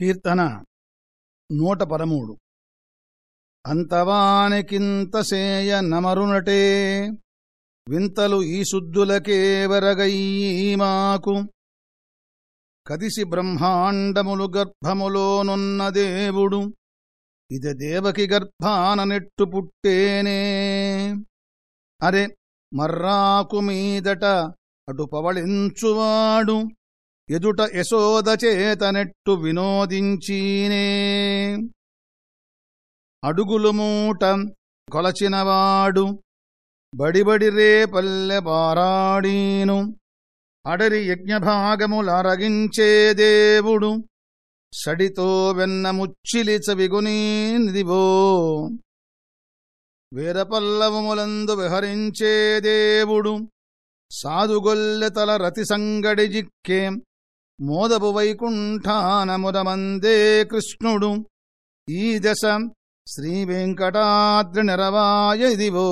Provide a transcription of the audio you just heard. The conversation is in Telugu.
కీర్తన నూట పదమూడు అంతవానికింతసేయ నమరునటే వింతలు ఈ శుద్ధులకేవరగయ్యీ మాకు కదిసి బ్రహ్మాండములు గర్భములోనున్న దేవుడు ఇది దేవకి గర్భాన నెట్టు పుట్టేనే. అరే మర్రాకు మీదట అటు పవళించువాడు ఎదుట యశోదచేతనెట్టు వినోదించీనే. అడుగులు మూట కొలచినవాడు బడిబడి రేపల్లె బారాడీను అడరి యజ్ఞభాగములరగించే దేవుడు సడితో వెన్నముచ్చిలి చవిగునీదివో. వీరపల్లవములందు విహరించే దేవుడు సాధుగొల్లెతల రతి సంగడిజిక్కేం మోదపు వైకుంఠానముదమందే కృష్ణుడు. ఈ దశ శ్రీవేంకటాద్రి నిరవాయ ఇదివో.